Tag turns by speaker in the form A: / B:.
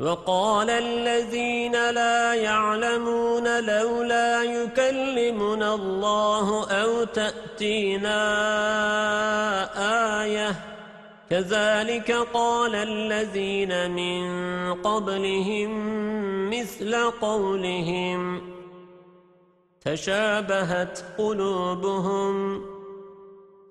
A: وقال الذين لا يعلمون لولا يكلمنا الله أو تأتينا آية. كذلك قال الذين من قبلهم مثل قولهم. تشابهت قلوبهم.